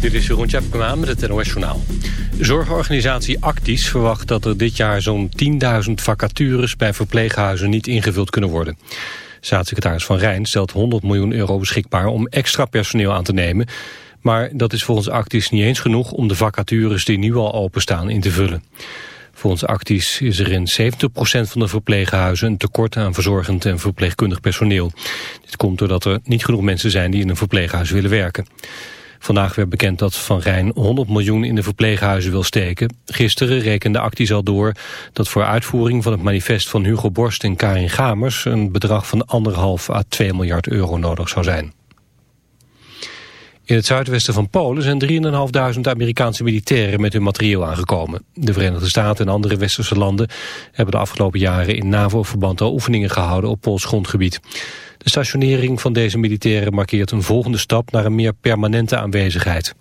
Dit is Jeroen Tjepkema met het NOS Journaal. Zorgorganisatie Actis verwacht dat er dit jaar zo'n 10.000 vacatures bij verpleeghuizen niet ingevuld kunnen worden. Staatssecretaris Van Rijn stelt 100 miljoen euro beschikbaar om extra personeel aan te nemen. Maar dat is volgens Actis niet eens genoeg om de vacatures die nu al openstaan in te vullen. Volgens Actis is er in 70% van de verpleeghuizen een tekort aan verzorgend en verpleegkundig personeel. Dit komt doordat er niet genoeg mensen zijn die in een verpleeghuis willen werken. Vandaag werd bekend dat Van Rijn 100 miljoen in de verpleeghuizen wil steken. Gisteren rekende Actis al door dat voor uitvoering van het manifest van Hugo Borst en Karin Gamers een bedrag van anderhalf à 2 miljard euro nodig zou zijn. In het zuidwesten van Polen zijn 3.500 Amerikaanse militairen met hun materieel aangekomen. De Verenigde Staten en andere westerse landen hebben de afgelopen jaren in NAVO-verband al oefeningen gehouden op Pools grondgebied. De stationering van deze militairen markeert een volgende stap naar een meer permanente aanwezigheid.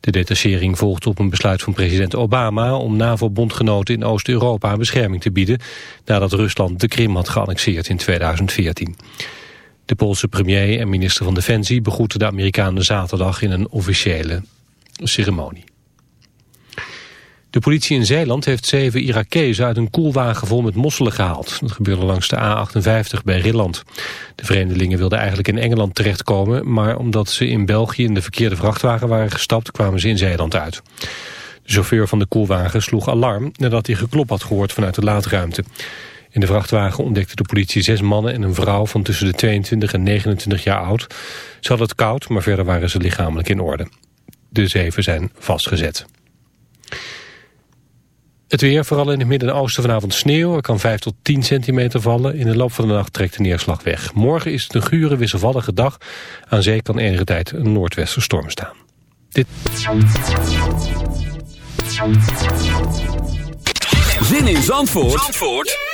De detachering volgt op een besluit van president Obama om NAVO-bondgenoten in Oost-Europa bescherming te bieden nadat Rusland de Krim had geannexeerd in 2014. De Poolse premier en minister van Defensie begroeten de Amerikanen zaterdag in een officiële ceremonie. De politie in Zeeland heeft zeven Irakezen uit een koelwagen vol met mosselen gehaald. Dat gebeurde langs de A58 bij Rilland. De vreemdelingen wilden eigenlijk in Engeland terechtkomen... maar omdat ze in België in de verkeerde vrachtwagen waren gestapt... kwamen ze in Zeeland uit. De chauffeur van de koelwagen sloeg alarm nadat hij geklop had gehoord vanuit de laadruimte. In de vrachtwagen ontdekte de politie zes mannen en een vrouw van tussen de 22 en 29 jaar oud. Ze hadden het koud, maar verder waren ze lichamelijk in orde. De zeven zijn vastgezet. Het weer, vooral in het midden en oosten vanavond sneeuw. Er kan 5 tot 10 centimeter vallen. In de loop van de nacht trekt de neerslag weg. Morgen is het een gure, wisselvallige dag. Aan zee kan enige tijd een noordwesterstorm staan. Dit... Zin in Zandvoort, Zandvoort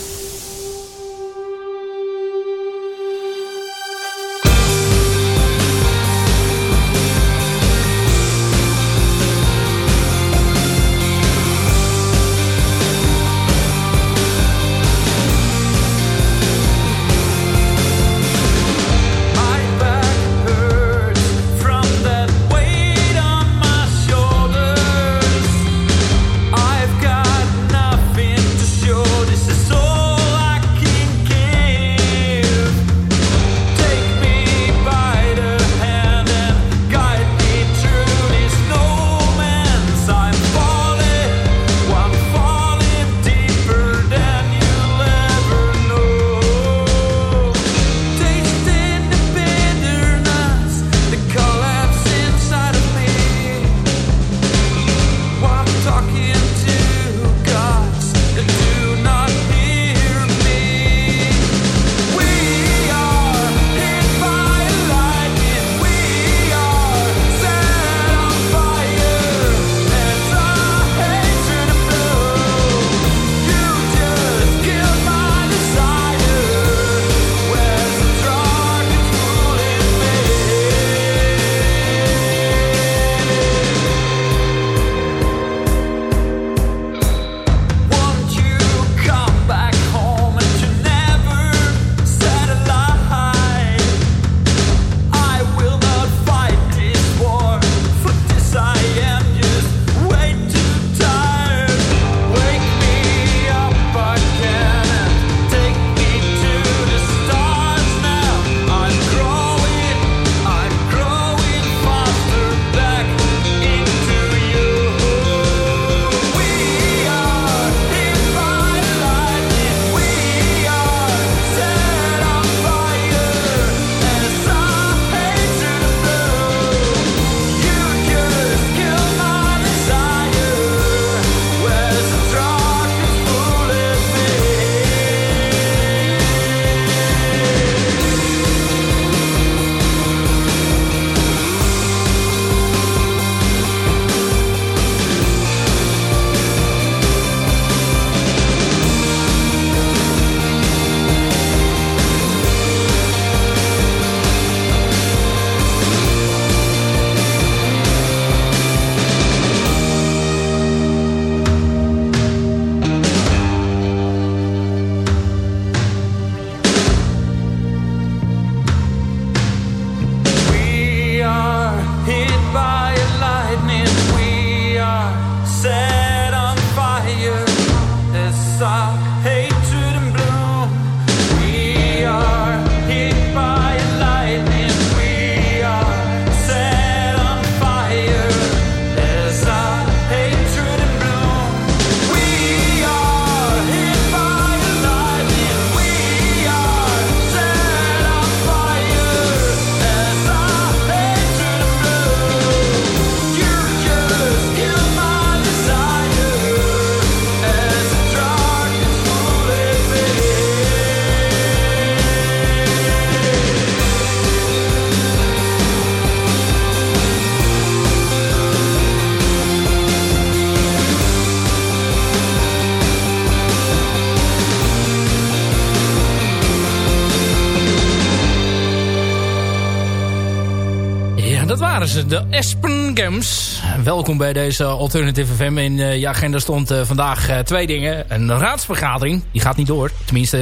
Games. Welkom bij deze Alternative FM. In uh, je agenda stond uh, vandaag uh, twee dingen. Een raadsvergadering, die gaat niet door. Tenminste,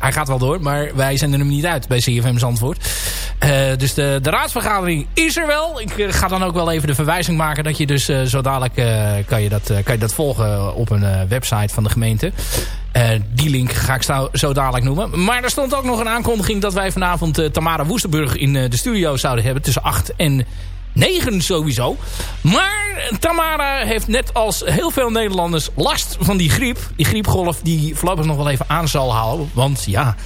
hij gaat wel door, maar wij zenden hem niet uit bij CFM Zandvoort. dus de, de raadsvergadering is er wel. Ik ga dan ook wel even de verwijzing maken dat je dus zo dadelijk kan, je dat, kan je dat volgen op een website van de gemeente. die link ga ik zo, zo, dadelijk noemen. Maar er stond ook nog een aankondiging dat wij vanavond Tamara Woestenburg in de studio zouden hebben. Tussen 8 en 9 sowieso. Maar Tamara heeft net als heel veel Nederlanders last van die griep. Die griepgolf die voorlopig nog wel even aan zal houden. Want ja,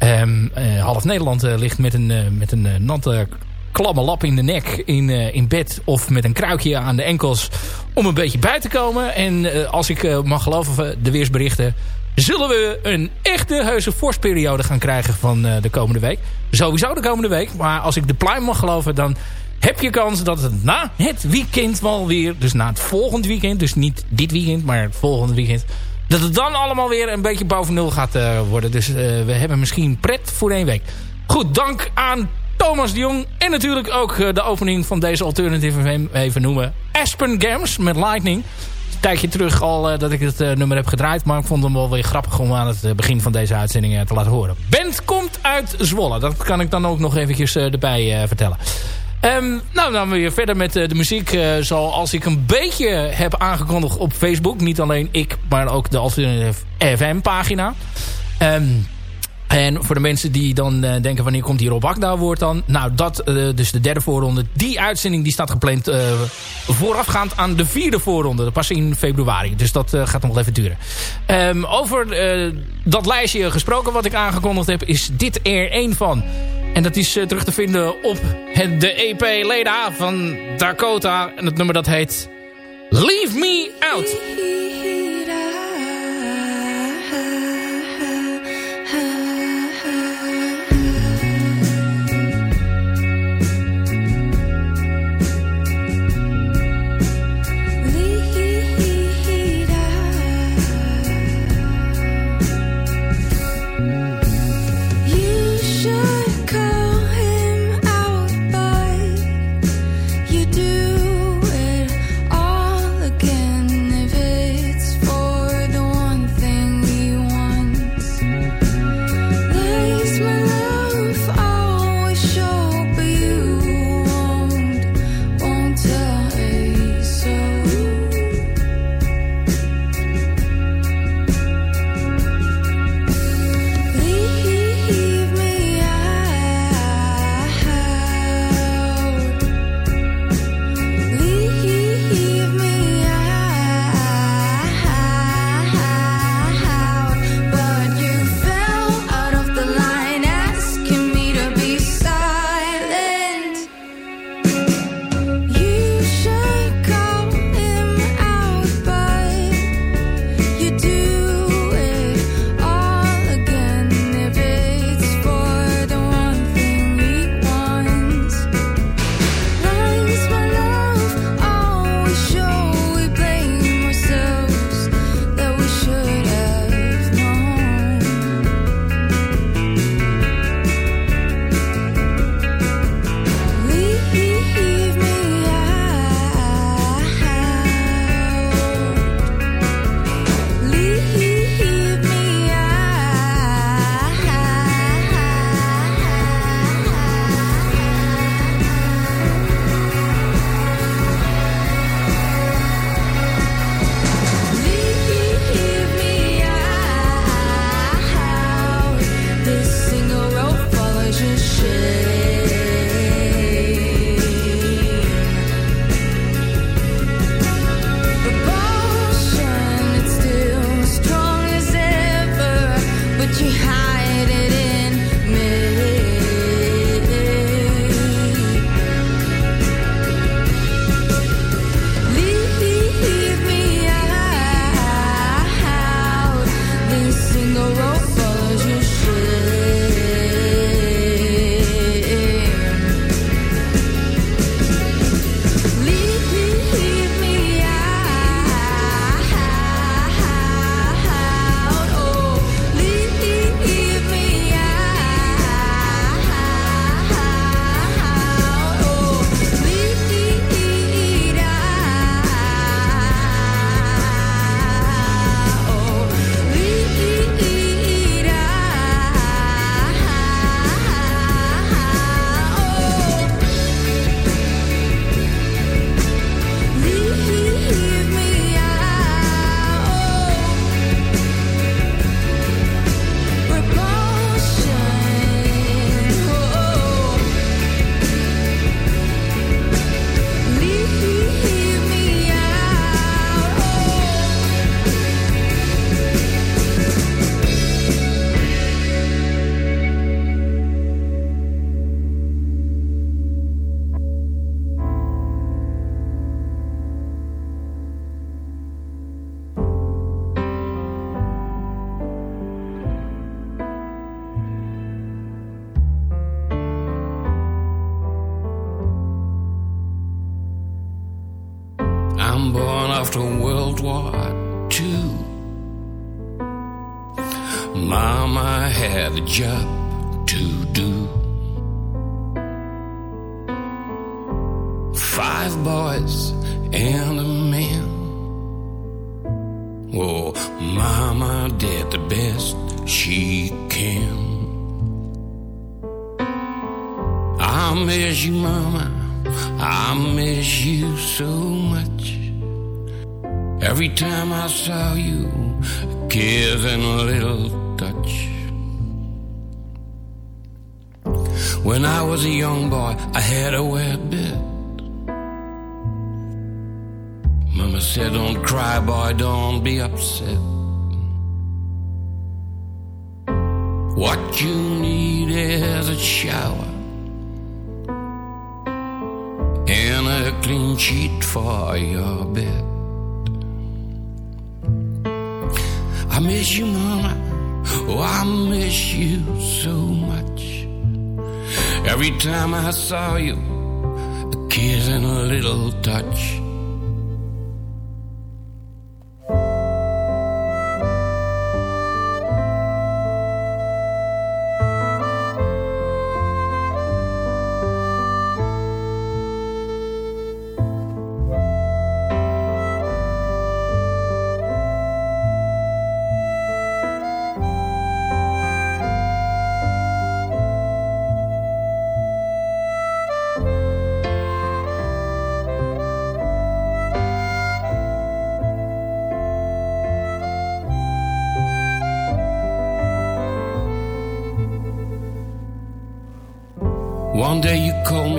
um, uh, half Nederland uh, ligt met een, uh, met een natte klamme lap in de nek in, in bed. Of met een kruikje aan de enkels om een beetje bij te komen. En als ik mag geloven de weersberichten zullen we een echte heuse vorstperiode gaan krijgen van de komende week. Sowieso de komende week. Maar als ik de pluim mag geloven, dan heb je kans dat het na het weekend wel weer... dus na het volgend weekend, dus niet dit weekend, maar het volgende weekend... dat het dan allemaal weer een beetje boven nul gaat uh, worden. Dus uh, we hebben misschien pret voor één week. Goed, dank aan Thomas de Jong. En natuurlijk ook uh, de opening van deze Alternative even noemen. Aspen Games met Lightning. Een tijdje terug al dat ik het nummer heb gedraaid. Maar ik vond hem wel weer grappig om aan het begin van deze uitzending te laten horen. Band komt uit Zwolle. Dat kan ik dan ook nog eventjes erbij vertellen. Um, nou, dan weer verder met uh, de muziek uh, zoals ik een beetje heb aangekondigd op Facebook. Niet alleen ik, maar ook de Alternative FM pagina. Um, en voor de mensen die dan uh, denken wanneer komt die Rob Akda woord dan. Nou, dat, dus de derde voorronde. Die uitzending die staat gepland voorafgaand aan de vierde voorronde. Pas in februari. Dus dat gaat nog wel even duren. Um, over dat lijstje gesproken wat ik aangekondigd heb. Is dit er één van. En dat is uh, terug te vinden op de EP Leda van Dakota. En het nummer dat heet Leave Me Out. For your bed. I miss you, Mama. Oh, I miss you so much. Every time I saw you, a kiss and a little touch.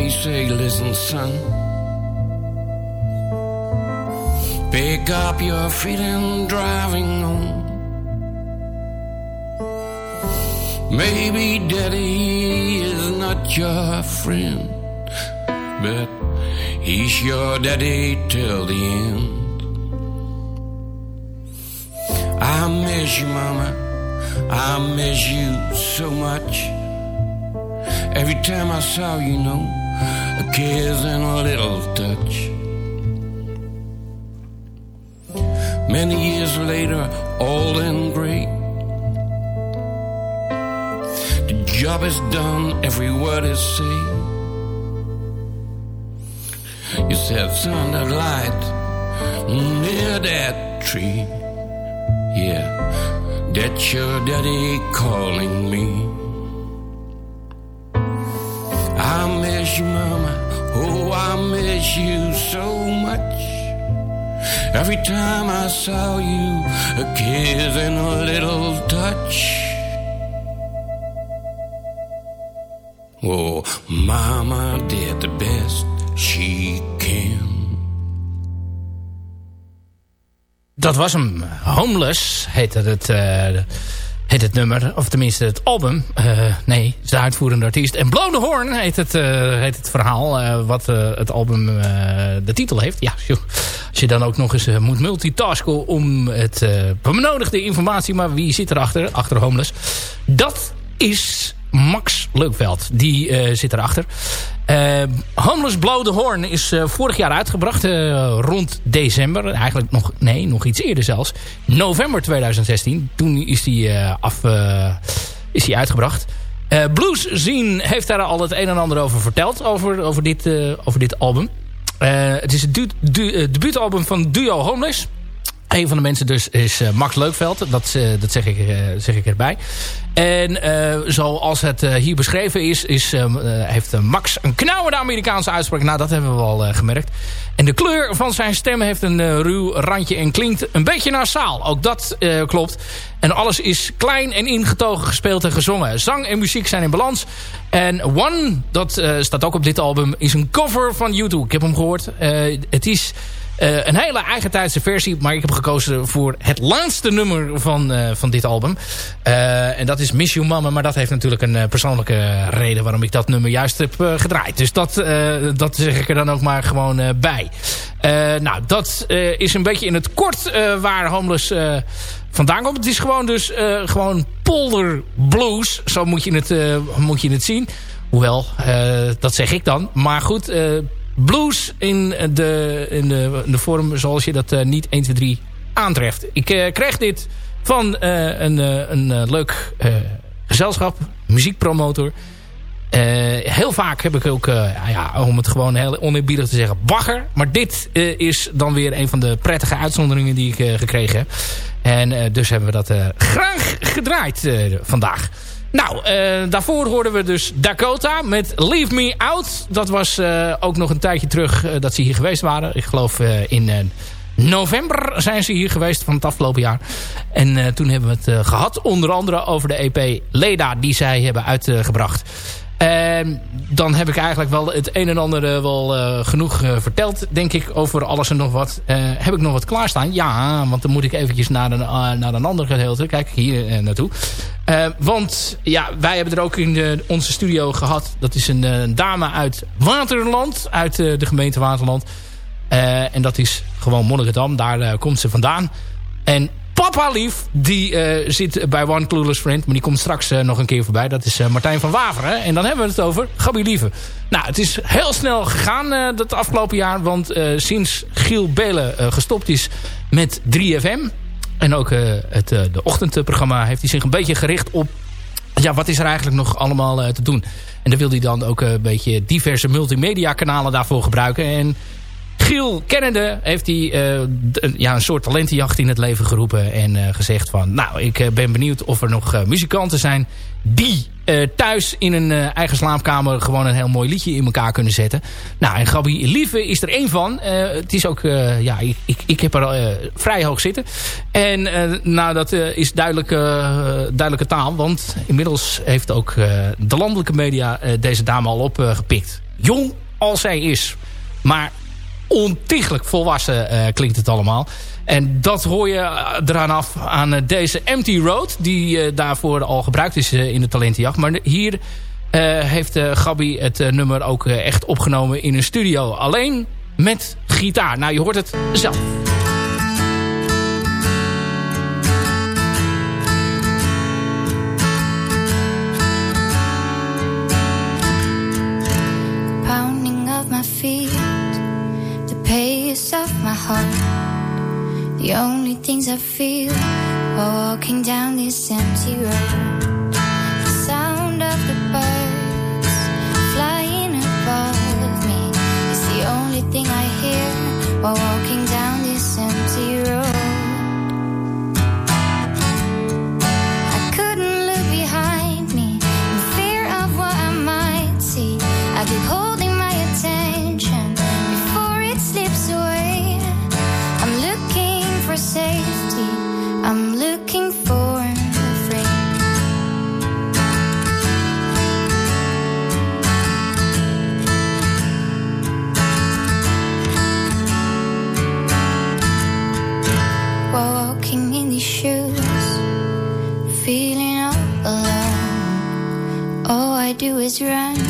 Say, listen, son. Pick up your feet and driving home. Maybe daddy is not your friend, but he's your daddy till the end. I miss you, mama. I miss you so much. Every time I saw you, you, know, a kiss and a little touch. Many years later, old and gray. The job is done, every word is said. You said, son, that light near that tree. Yeah, that's your daddy calling miss you so much. Every time I saw you, a kiss and a little touch. Oh, mama did the best she can. Dat was hem. Homeless heette het, uh, heet het nummer. Of tenminste het album. Uh, nee, is de uitvoerende artiest. En Blow Horn heet het, uh, heet het verhaal. Uh, wat het album de titel heeft. Ja, als je dan ook nog eens moet multitasken om het benodigde informatie. Maar wie zit erachter? Achter Homeless. Dat is Max Leukveld. Die uh, zit erachter. Uh, Homeless Blow the Horn is uh, vorig jaar uitgebracht. rond december. Eigenlijk nog, nee, nog iets eerder zelfs. November 2016. Toen is die, af, is die uitgebracht. Blues Zien heeft daar al het een en ander over verteld. Over, over, dit, over dit album. het is het du debuutalbum van Duo Homeless. Een van de mensen dus is uh, Max Leukveld. Dat, uh, dat zeg, ik, uh, zeg ik erbij. En zoals het hier beschreven is... is heeft Max een knauwende Amerikaanse uitspraak. Nou, dat hebben we al gemerkt. En de kleur van zijn stem heeft een ruw randje... en klinkt een beetje nasaal. Ook dat klopt. En alles is klein en ingetogen gespeeld en gezongen. Zang en muziek zijn in balans. En One, dat staat ook op dit album... is een cover van YouTube. Ik heb hem gehoord. het is... Uh, een hele eigentijdse versie. Maar ik heb gekozen voor het laatste nummer van, uh, van dit album. Uh, en dat is Miss You Mama. Maar dat heeft natuurlijk een persoonlijke reden waarom ik dat nummer juist heb gedraaid. Dus dat, dat zeg ik er dan ook maar gewoon bij. nou, dat is een beetje in het kort waar Homeless vandaan komt. Het is gewoon dus gewoon polder blues. Zo moet je het, moet je het zien. Hoewel, dat zeg ik dan. Maar goed blues in de, in de, de vorm zoals je dat niet 1, 2, 3 aantreft. Ik kreeg dit van een, een leuk gezelschap, muziekpromotor... Heel vaak heb ik ook, uh, ja, om het gewoon heel oneerbiedig te zeggen, bagger. Maar dit is dan weer een van de prettige uitzonderingen die ik gekregen heb. En dus hebben we dat graag gedraaid vandaag. Nou, daarvoor hoorden we dus Dakota met Leave Me Out. Dat was ook nog een tijdje terug dat ze hier geweest waren. Ik geloof in november zijn ze hier geweest van het afgelopen jaar. En toen hebben we het gehad onder andere over de EP Leda die zij hebben uitgebracht. Uh, dan heb ik eigenlijk wel het een en ander uh, wel uh, genoeg uh, verteld, denk ik, over alles en nog wat. heb ik nog wat klaarstaan? Ja, want dan moet ik eventjes naar een, naar een ander gedeelte. Kijk, hier naartoe. want ja, wij hebben er ook in onze studio gehad. Dat is een, een dame uit Waterland, uit de gemeente Waterland. en dat is gewoon Monnikendam, daar komt ze vandaan. En Papa Lief, die uh, zit bij One Clueless Friend. Maar die komt straks uh, nog een keer voorbij. Dat is uh, Martijn van Waveren. En dan hebben we het over Gabi Lieve. Nou, het is heel snel gegaan dat afgelopen jaar. Want sinds Giel Belen gestopt is met 3FM... en ook het de ochtendprogramma... heeft hij zich een beetje gericht op... ja, wat is er eigenlijk nog allemaal te doen. En dan wil hij dan ook een beetje diverse multimedia kanalen daarvoor gebruiken. En Giel kennende heeft hij uh, ja, een soort talentenjacht in het leven geroepen. En uh, gezegd van, nou, ik uh, ben benieuwd of er nog muzikanten zijn die thuis in een eigen slaapkamer gewoon een heel mooi liedje in elkaar kunnen zetten. Nou, en Gabi Lieve is er één van. het is ook, ja, ik, ik, ik, heb er vrij hoog zitten. En nou, dat is duidelijke taal. Want inmiddels heeft ook de landelijke media deze dame al opgepikt. Jong als zij is. Maar ontiegelijk volwassen uh, klinkt het allemaal. En dat hoor je eh, eraan af aan uh, deze Empty Road. Die daarvoor al gebruikt is in de talentenjacht. Maar hier heeft Gabi het nummer ook echt opgenomen in een studio. Alleen met gitaar. Nou, je hoort het zelf. The only things I feel while walking down this empty road. The sound of the birds flying above me is the only thing I hear while walking do is run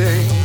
day.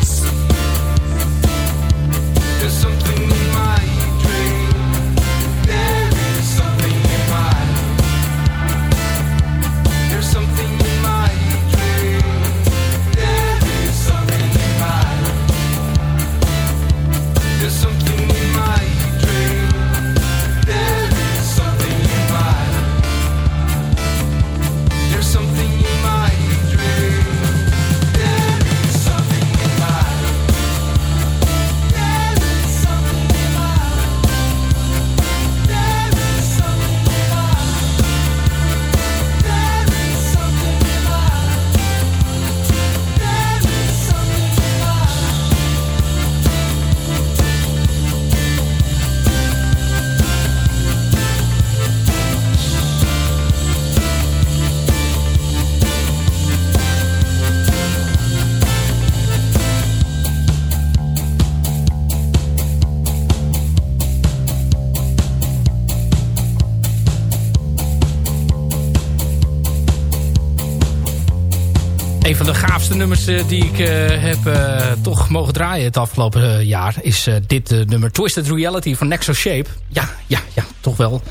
Nummers eh, die ik eh, heb eh, toch mogen draaien het afgelopen jaar... is dit eh, nummer Twisted Reality van Nexo Shape. Ja, ja, ja, toch wel.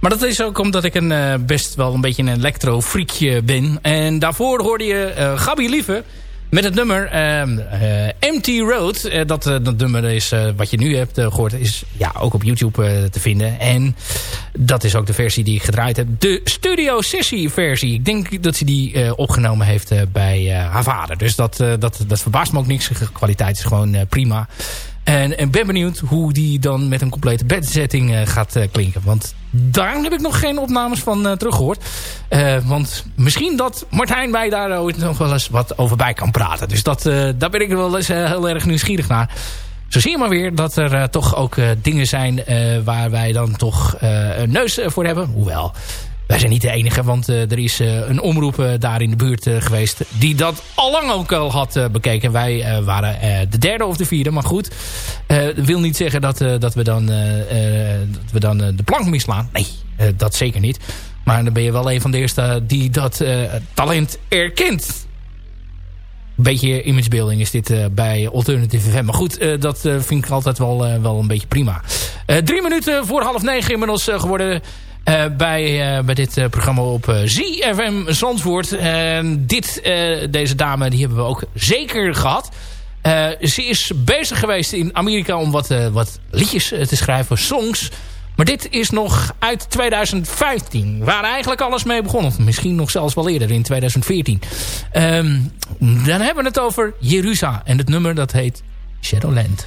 Maar dat is ook omdat ik een, best wel een beetje een electro-freakje ben. En daarvoor hoorde je Gabi Lieve met het nummer ehm, eh, Empty Road. Eh, dat, eh, dat nummer is wat je nu hebt eh, gehoord, is ja, ook op YouTube te vinden. En dat is ook de versie die ik gedraaid heb. De studio sessie versie. Ik denk dat ze die opgenomen heeft bij haar vader. Dus dat, dat, dat verbaast me ook niks. De kwaliteit is gewoon prima. En, en ben benieuwd hoe die dan met een complete bedzetting gaat klinken. Want daar heb ik nog geen opnames van uh, teruggehoord. Uh, want misschien dat Martijn mij daar ooit nog wel eens wat over bij kan praten. Dus dat, uh, daar ben ik wel eens heel erg nieuwsgierig naar. Zo zie je maar weer dat er toch ook dingen zijn waar wij dan toch een neus voor hebben. Hoewel, wij zijn niet de enige, want er is een omroep daar in de buurt geweest... die dat al lang ook al had bekeken. Wij waren de derde of de vierde, maar goed. Dat wil niet zeggen dat, dat we dan, dat we dan de plank mislaan. Nee, dat zeker niet. Maar dan ben je wel een van de eerste die dat talent erkent. Beetje imagebeelding is dit uh, bij Alternative FM. Maar goed, uh, dat vind ik altijd wel, wel een beetje prima. drie minuten voor half negen inmiddels geworden... Bij, bij dit programma op ZFM Zandvoort. dit, deze dame die hebben we ook zeker gehad. ze is bezig geweest in Amerika om wat, wat liedjes te schrijven, songs. Maar dit is nog uit 2015. Waar eigenlijk alles mee begon. Of misschien nog zelfs wel eerder in 2014. Um, dan hebben we het over Jeruzalem. En het nummer dat heet Shadowland.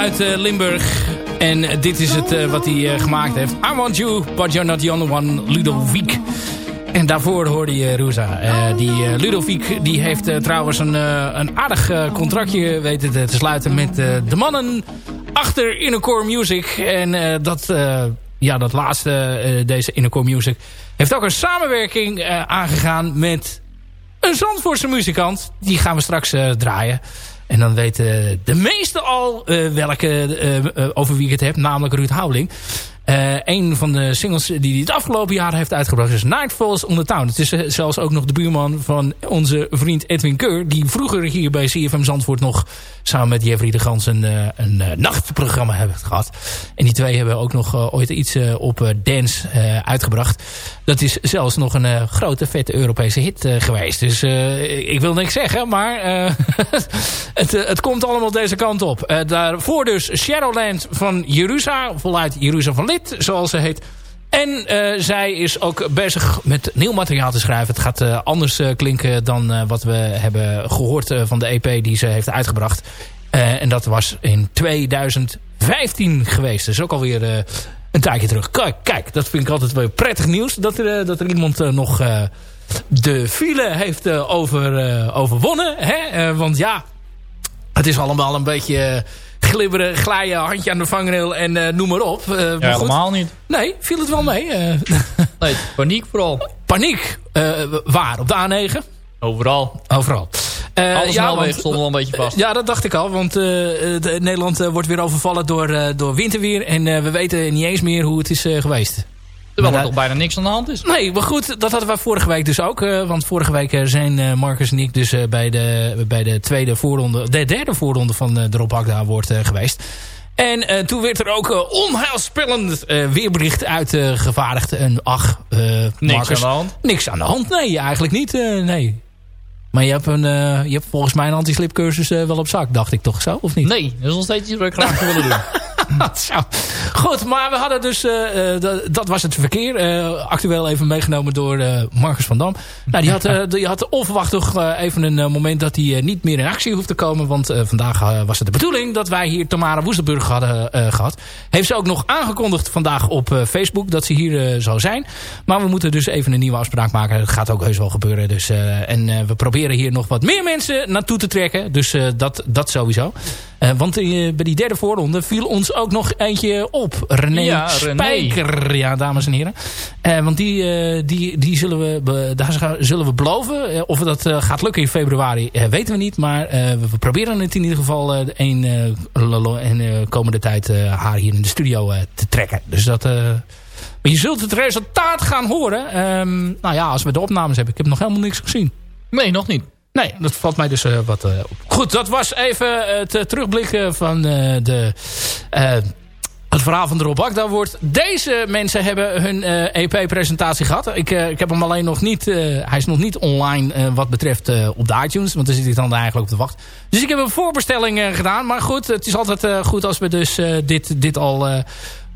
Uit eh, Limburg. En dit is het eh, wat hij eh, gemaakt heeft. I Want You, But You're Not The Only One, Ludovic. En daarvoor hoorde je. Eh, die Ludovic die heeft trouwens een, een aardig contractje weten te, te sluiten met de mannen achter Innercore Music. En dat, ja, dat laatste, deze Innercore Music, heeft ook een samenwerking aangegaan met een Zandvoortse muzikant. Die gaan we straks draaien. En dan weten de meesten al eh, welke, eh, eh, over wie ik het heb. Namelijk Ruud Houweling. Eh, een van de singles die hij het afgelopen jaar heeft uitgebracht is Nightfalls on the Town. Het is eh, zelfs ook nog de buurman van onze vriend Edwin Keur. Die vroeger hier bij CFM Zandvoort nog samen met Jeffrey de Gans een, eh, een nachtprogramma hebben gehad. En die twee hebben ook nog ooit iets op dance uitgebracht. Dat is zelfs nog een grote vette Europese hit geweest. Dus ik wil niks zeggen, maar het, het komt allemaal deze kant op. Daarvoor dus Shadowland van Jeruzalem, voluit Jeruzalem van Lid, zoals ze heet. En eh, zij is ook bezig met nieuw materiaal te schrijven. Het gaat eh, anders eh, klinken dan wat we hebben gehoord eh, van de EP die ze heeft uitgebracht. En dat was in 2015 geweest. Dus ook alweer een tijdje terug. Kijk, kijk, dat vind ik altijd wel prettig nieuws. Dat er, dat er iemand nog de file heeft over, overwonnen. Hè? want ja, het is allemaal een beetje glibberen, glijden, handje aan de vangrail en noem maar op. ja, helemaal niet. Nee, viel het wel mee. nee, paniek vooral. Paniek? waar? Op de A9? Overal. Overal. Uh, Alle snelwegen stonden wel een beetje vast. Ja, dat dacht ik al. Want uh, de, Nederland uh, wordt weer overvallen door, door winterweer. En we weten niet eens meer hoe het is geweest. Terwijl er toch bijna niks aan de hand is. Nee, maar goed, dat hadden we vorige week dus ook. want vorige week zijn Marcus en ik dus bij, de, bij de tweede voorronde... de derde voorronde van de Rob Hakda wordt geweest. En toen werd er ook onheilspellend weerbericht uitgevaardigd. en ach, niks aan de hand? Niks aan de hand, nee, eigenlijk niet. nee. Maar je hebt, een, je hebt volgens mij een anti-slipcursus wel op zak, dacht ik toch zo, of niet? Nee, dat is nog steeds iets wat ik graag willen doen. Goed, maar we hadden dus, uh, dat was het verkeer. Uh, actueel even meegenomen door Marcus van Dam. Nou, die had, die had onverwacht even een moment dat hij niet meer in actie hoeft te komen. Want vandaag was het de bedoeling dat wij hier Tamara Woestenburg hadden gehad. Heeft ze ook nog aangekondigd vandaag op Facebook dat ze hier zou zijn. Maar we moeten dus even een nieuwe afspraak maken. Dat gaat ook heus wel gebeuren. Dus, en we proberen hier nog wat meer mensen naartoe te trekken. Dus dat, dat sowieso. Want bij die derde voorronde viel ons ook nog eentje op. René ja, Spijker. Ja, dames en heren. Uh, want die, die, die zullen we, daar zullen we beloven. Of dat gaat lukken in februari, weten we niet. Maar we proberen het in ieder geval een, in de komende tijd haar hier in de studio te trekken. Dus dat... maar je zult het resultaat gaan horen. Um, nou ja, als we de opnames hebben. Ik heb nog helemaal niks gezien. Nee, nog niet. Nee, dat valt mij dus uh, wat uh, op. Goed, dat was even het uh, terugblikken van de, het verhaal van de Rob Akda wordt. Deze mensen hebben hun EP-presentatie gehad. Ik, ik heb hem alleen nog niet... hij is nog niet online wat betreft op de iTunes. Want daar zit ik dan eigenlijk op te wachten. Dus ik heb een voorbestelling gedaan. Maar goed, het is altijd goed als we dus dit, dit al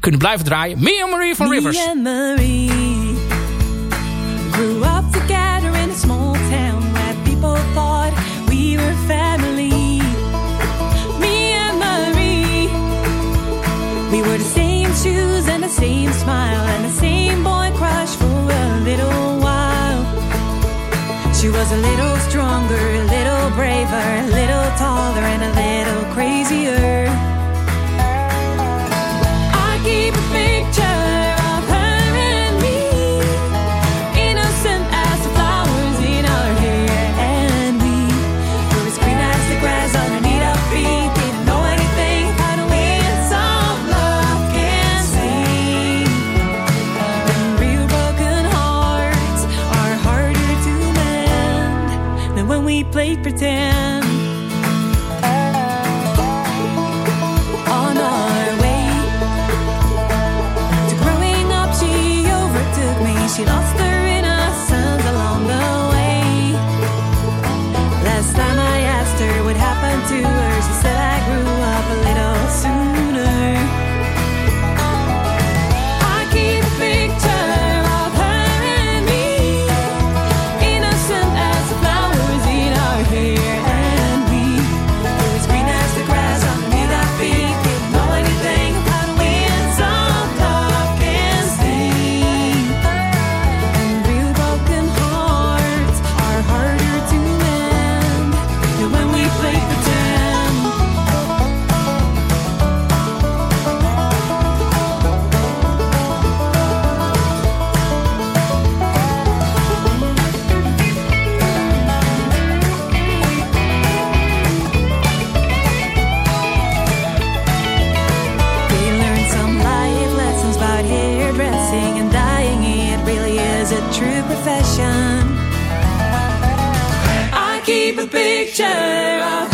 kunnen blijven draaien. Me Marie van Rivers. Me and Marie grew up together same smile and the same boy crush for a little while. She was a little stronger, a little braver, a little taller, and a little crazier. Pretend. keep a picture of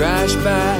trash bag.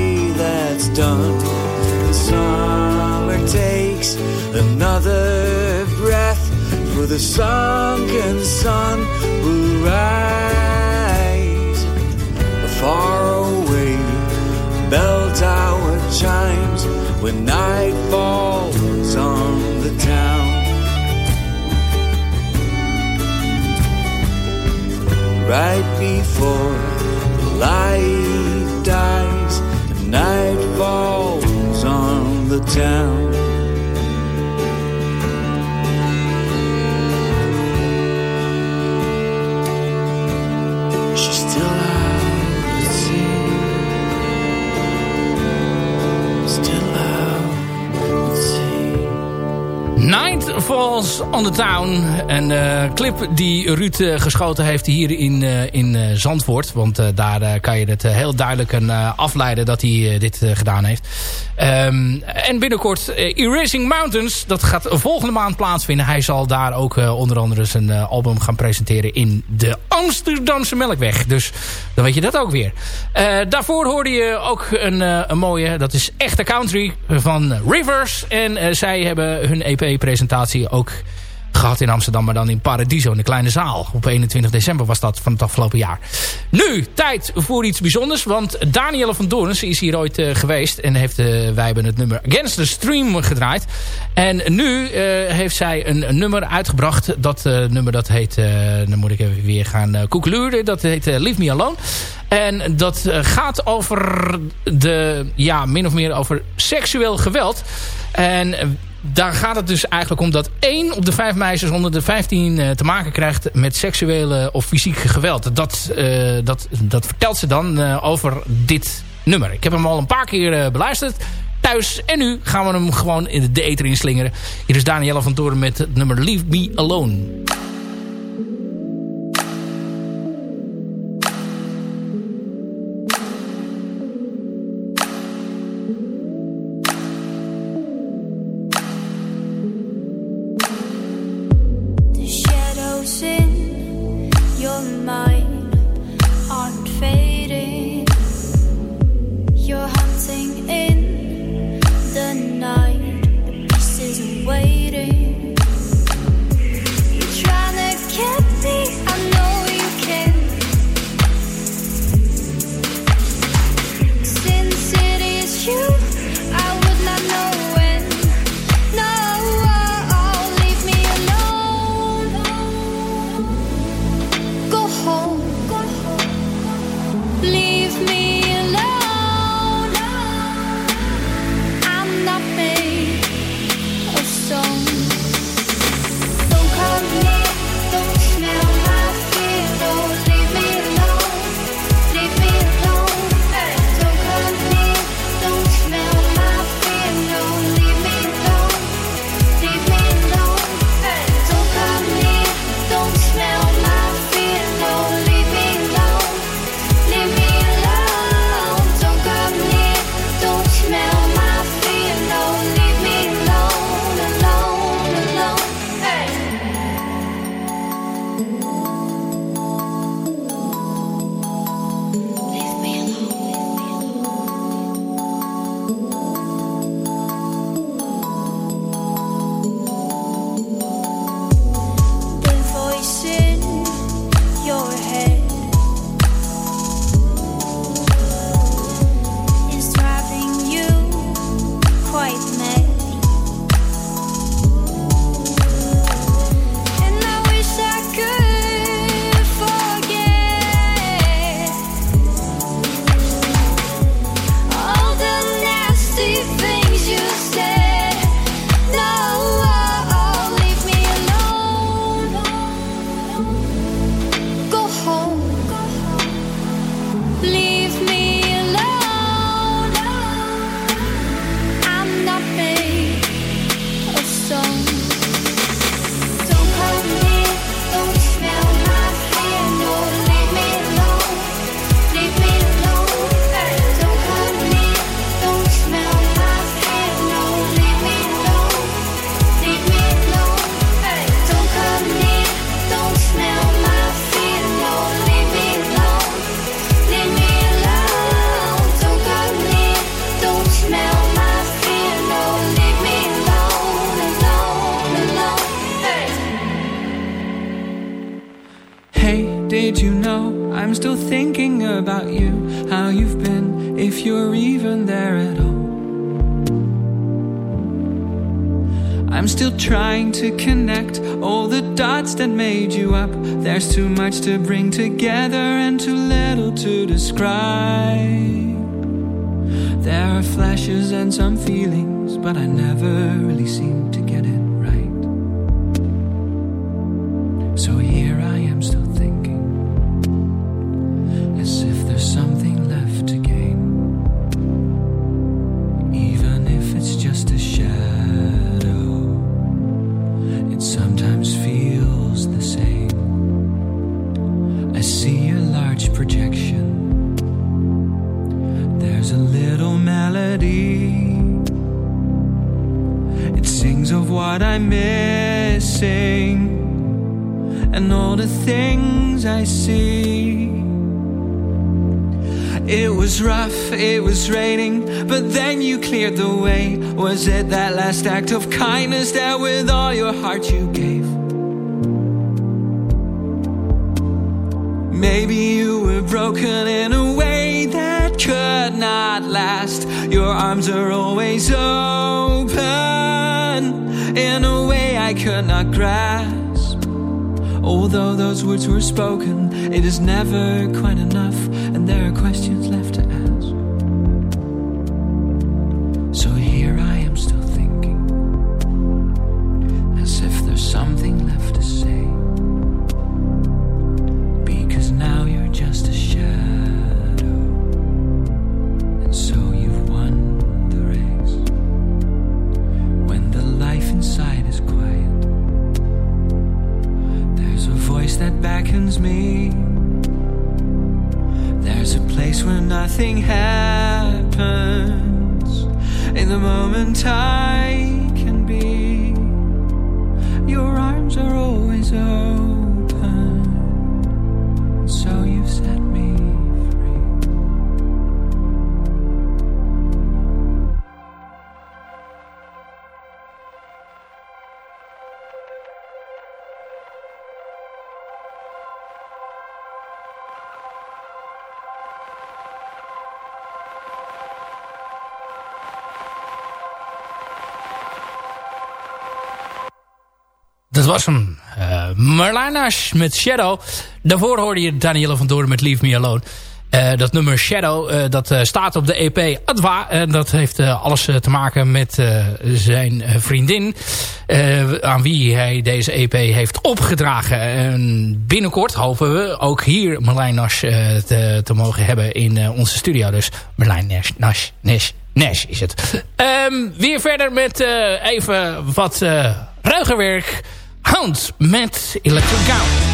that's done. The summer takes another breath, for the sunken sun will rise far away. Bell tower chimes when night falls on the town. Right before the light town. Still. Night Falls on the Town. Een eh, clip die Ruud eh, geschoten heeft hier in, eh, in Zandvoort. Want daar kan je het heel duidelijk aan afleiden dat hij dit gedaan heeft. Ehm, en binnenkort eh, Erasing Mountains. Dat gaat volgende maand plaatsvinden. Hij zal daar ook eh, onder andere zijn eh, album gaan presenteren in de Amsterdamse Melkweg. Dus dan weet je dat ook weer. Daarvoor hoorde je ook een, een mooie, dat is Echte Country van Rivers. En zij hebben hun EP-presentatie ook gehad in Amsterdam, maar dan in Paradiso, in de kleine zaal. Op 21 december was dat van het afgelopen jaar. Nu, tijd voor iets bijzonders, want Danielle van Doorns is hier ooit eh, geweest en heeft, eh, wij hebben het nummer Against the Stream gedraaid. En nu eh, heeft zij een, nummer uitgebracht. Dat nummer dat heet, dan moet ik even weer gaan uh, dat heet Leave Me Alone. En dat gaat over de, ja, min of meer over seksueel geweld. En daar gaat het dus eigenlijk om dat één op de vijf meisjes onder de 15 eh, te maken krijgt met seksuele of fysieke geweld. Dat, eh, dat, dat vertelt ze dan eh, over dit nummer. Ik heb hem al een paar keer beluisterd thuis. En nu gaan we hem gewoon in de eter inslingeren. Hier is Danielle van Toren met het nummer Leave Me Alone. Too much to bring together and too little to describe. There are flashes and some feelings, but I never really seem I see a large projection. There's a little melody. It sings of what I'm missing and all the things I see. It was rough, it was raining, but then you cleared the way. Was it that last act of kindness that with all your heart you gave? Maybe you were broken in a way that could not last. Your arms are always open in a way I could not grasp. Although those words were spoken, it is never quite enough, Dat was hem. Uh, met Shadow. Daarvoor hoorde je Danielle van Doorn met Leave Me Alone. Uh, dat nummer Shadow, uh, dat staat op de EP Adwa. En dat heeft alles te maken met zijn vriendin. aan wie hij deze EP heeft opgedragen. En binnenkort hopen we ook hier Marlijn Nash te, te, mogen hebben in onze studio. Dus Marlijn Nash, Nash, Nash, Nash is het. Um, weer verder met even wat ruiger werk. Hound met Electric Gown.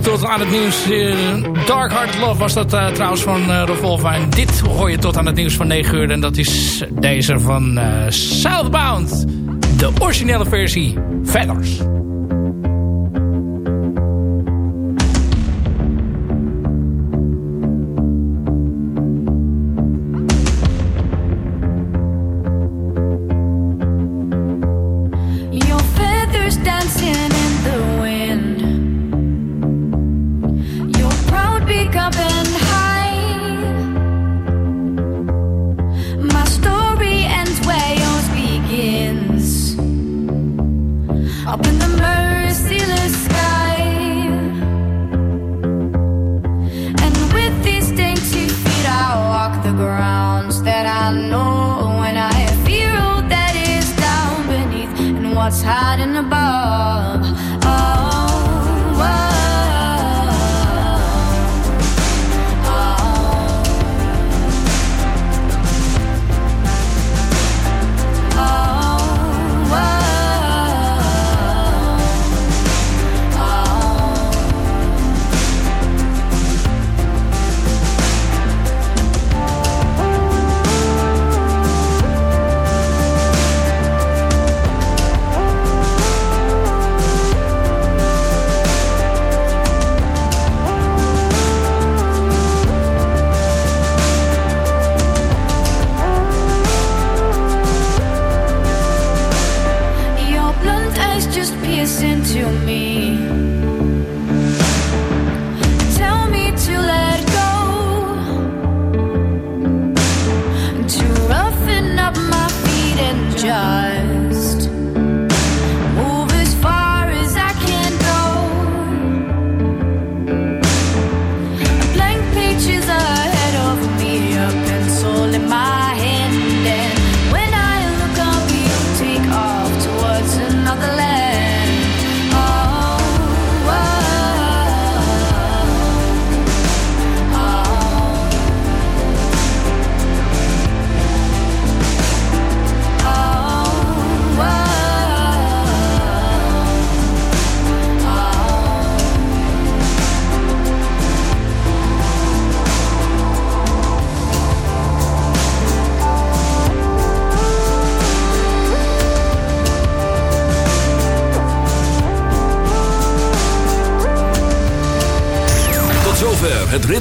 Tot aan het nieuws. Uh, Dark Hearted Love was dat uh, trouwens van uh, Revolver. En dit hoor je tot aan het nieuws van 9 uur. En dat is deze van Southbound. De originele versie. Feathers.